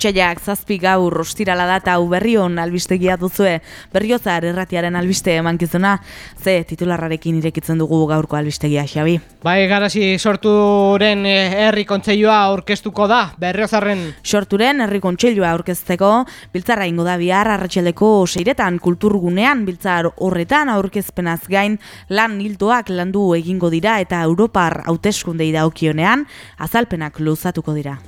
Otsaiak zazpi gaur ostirala data hau berrion albistegia duzue, berriozar erratiaren albiste emankizuna, ze titularrarekin irekitzen dugu gaurko albistegia, Xabi. Bai, garazi sorturen eh, herri kontseilua aurkeztuko da, berriozarren. Sorturen herri kontseilua aurkezteko, biltzarra ingo da bihar arratxeleko seiretan kulturgunean biltzar horretan aurkezpenaz gain lan hiltoak landu egingo dira eta Europar hauteskundei daukionean azalpenak luzatuko dira.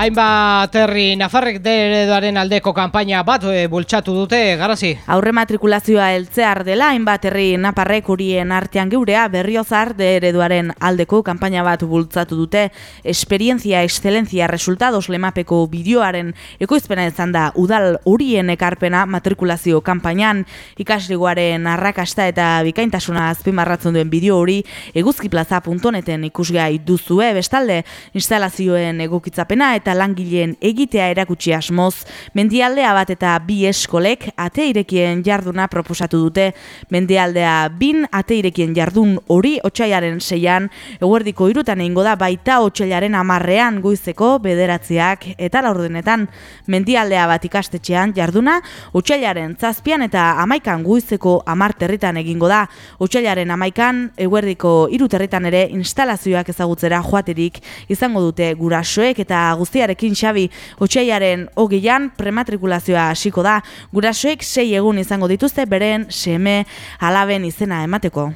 Hainbat herri Nafarrek deredoaren aldeko kanpaina bat e, bultzatu dute, garazi? Aurre matrikulazioa heltzear dela, hainbat herri Naparrek urien artean geurea berriozar deredoaren aldeko kanpaina bat bultzatu dute. Esperientzia, excelentzia, resultados lemapeko bideoaren ekoizpena izan da udal urien ekarpena matrikulazio kanpainan ikasrigoaren arrakasta eta bikaintasuna azpimarratzen duen bideo hori eguzkiplaza.neten ikusgai duzue bestalde instalazioen egokitzapena eta langileen egitea erakutsi asmoz, mendialdea bat eta bi eskolek ate irekien jarduna proposatu dute, mendialdea bin ate irekien jardun hori otxaiaren seian, eguerdiko irutan egingo da baita otxailaren amarrean guizeko bederatziak. Eta laurdenetan mendialdea bat ikastetxean jarduna, otxailaren zazpian eta amaikan guizeko amarterritan egingo da, otxailaren amaikan eguerdiko iruterritan ere instalazioak ezagutzera joaterik izango dute gurasoek eta guztiak guztiarekin xabi otxaiaren hogeian prematrikulazioa hasiko da. Gurasoek sei egun izango dituzte beren seme alaben izena emateko.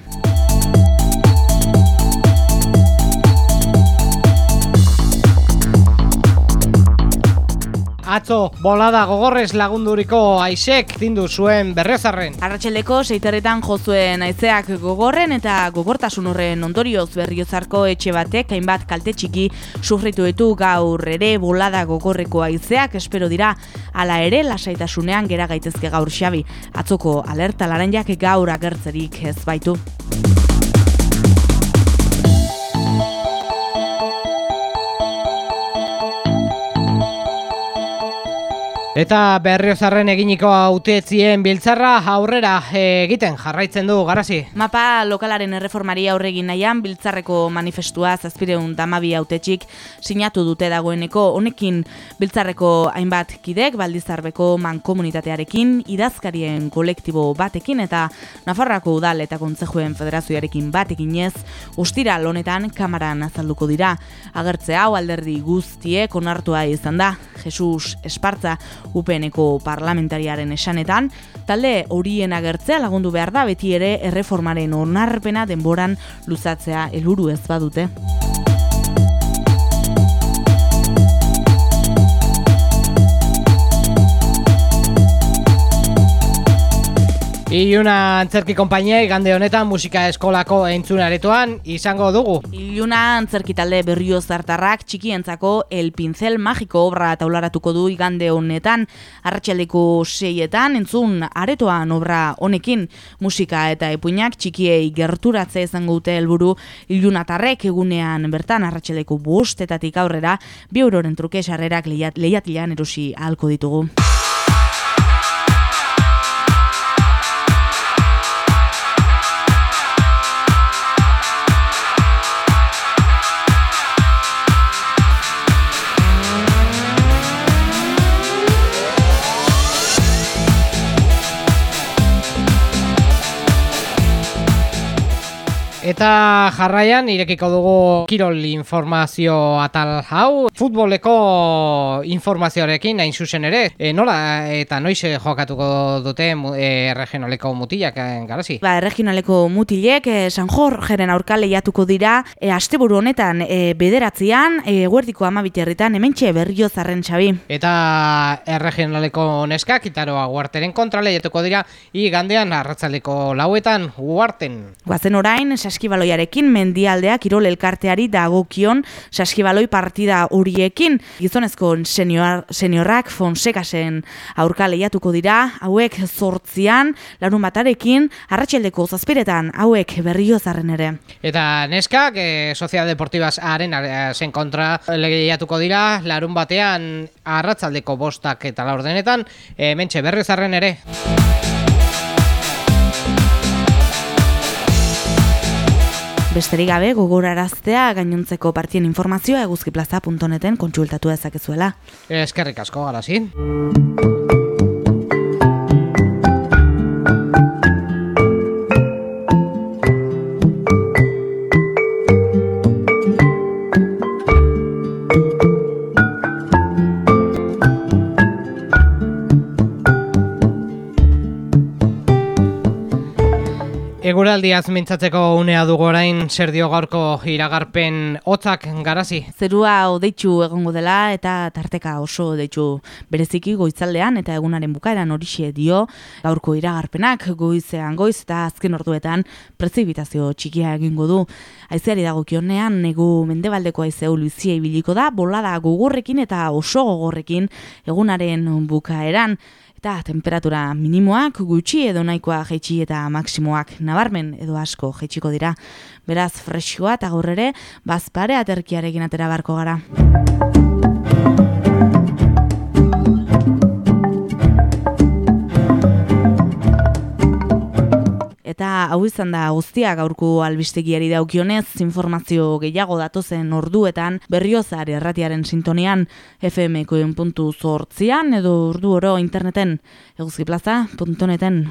Atzo, bolada gogorrez lagunduriko aizek zindu zuen berriozarren. Arratxeleko seiterretan jozuen aizeak gogorren eta gogortasun horren ondorioz berriozarko etxe batek hainbat kalte txiki sufritu etu gaur ere bolada gogorreko aizeak espero dira ala ere lasaitasunean gera gaitezke gaur xabi. Atzoko alerta laranjak gaur agertzerik ez baitu. Eta berriozarren eginiko autetzien biltzarra aurrera egiten jarraitzen du, garazi? Mapa lokalaren erreformari aurregin nahian biltzarreko manifestua zazpireun damabi autetxik sinatu dute dagoeneko honekin biltzarreko hainbat kidek baldizarbeko mankomunitatearekin idazkarien kolektibo batekin eta Nafarrako udal eta kontzejuen federazioarekin batekin ez ustira lonetan kamaran azalduko dira. Agertze hau alderdi guztiek onartua izan da. Jesus Espartza UPNeko parlamentariaren esanetan, talde horien agertzea lagundu behar da beti ere erreformaren onarpena denboran luzatzea helburu ez badute. Iluna antzerki konpainia igande honetan musika eskolako entzunaretoan izango dugu. Iluna antzerki talde berrio zartarrak txikientzako El Pincel Magiko obra taularatuko du igande honetan arratsaldeko seietan entzun aretoan obra honekin musika eta epuinak txikiei gerturatze izango dute helburu ilunatarrek egunean bertan arratsaldeko bostetatik aurrera bi euroren truke sarrerak lehiatilan erosi ahalko ditugu. Eta jarraian irekiko dugu kirol informazio atal hau futboleko informazioarekin hain zuzen ere e, nola eta noiz jokatuko dute e, regionaleko mutilak garazi? Ba, regionaleko mutilek e, San Jorgeren aurka lehiatuko dira e, asteburu honetan e, bederatzean e, guerdiko amabiterritan hementxe berrio zarren txabi. Eta regionaleko neskak itaroa guarteren kontra lehiatuko dira igandean arratzaleko lauetan guarten. Guazen orain, saskibaloiarekin mendialdeak kirol elkarteari dagokion saskibaloi partida horiekin. Gizonezko senior, seniorrak Fonsekasen aurka lehiatuko dira, hauek zortzian, larun batarekin, arratxeldeko zazpiretan, hauek berrio zarren ere. Eta neskak, e, Sozial Deportibas haren zen kontra lehiatuko dira, larun batean arratzaldeko bostak eta laurdenetan, e, mentxe berrio zarren ere. Besterik gabe gogoraraztea gainontzeko partien informazioa eguzkiplaza.neten kontsultatu ezakezuela. Eskerrik asko, garazin. Eguraldiaz mintzatzeko unea dugu orain zer dio gaurko iragarpen hotzak garazi. Zerua odeitzu egongo dela eta tarteka oso odeitzu bereziki goitzaldean eta egunaren bukaeran horixe dio gaurko iragarpenak goizean goiz eta azken orduetan prezibitazio txikia egingo du. Aizeari dagokionean negu mendebaldeko aizeu luizia ibiliko da bolada gogorrekin eta oso gogorrekin egunaren bukaeran eta temperatura minimoak gutxi edo nahikoa jaitsi eta maksimoak nabarmen edo asko jaitsiko dira. Beraz, freskoa eta gaur ere, bazpare aterkiarekin atera barko gara. Hau izan da guztia gaurko albistegiari daukionez, informazio gehiago datozen orduetan berriozar erratiaren sintonian fmkoen puntu zortzian edo ordu oro interneten eguzkiplaza.neten.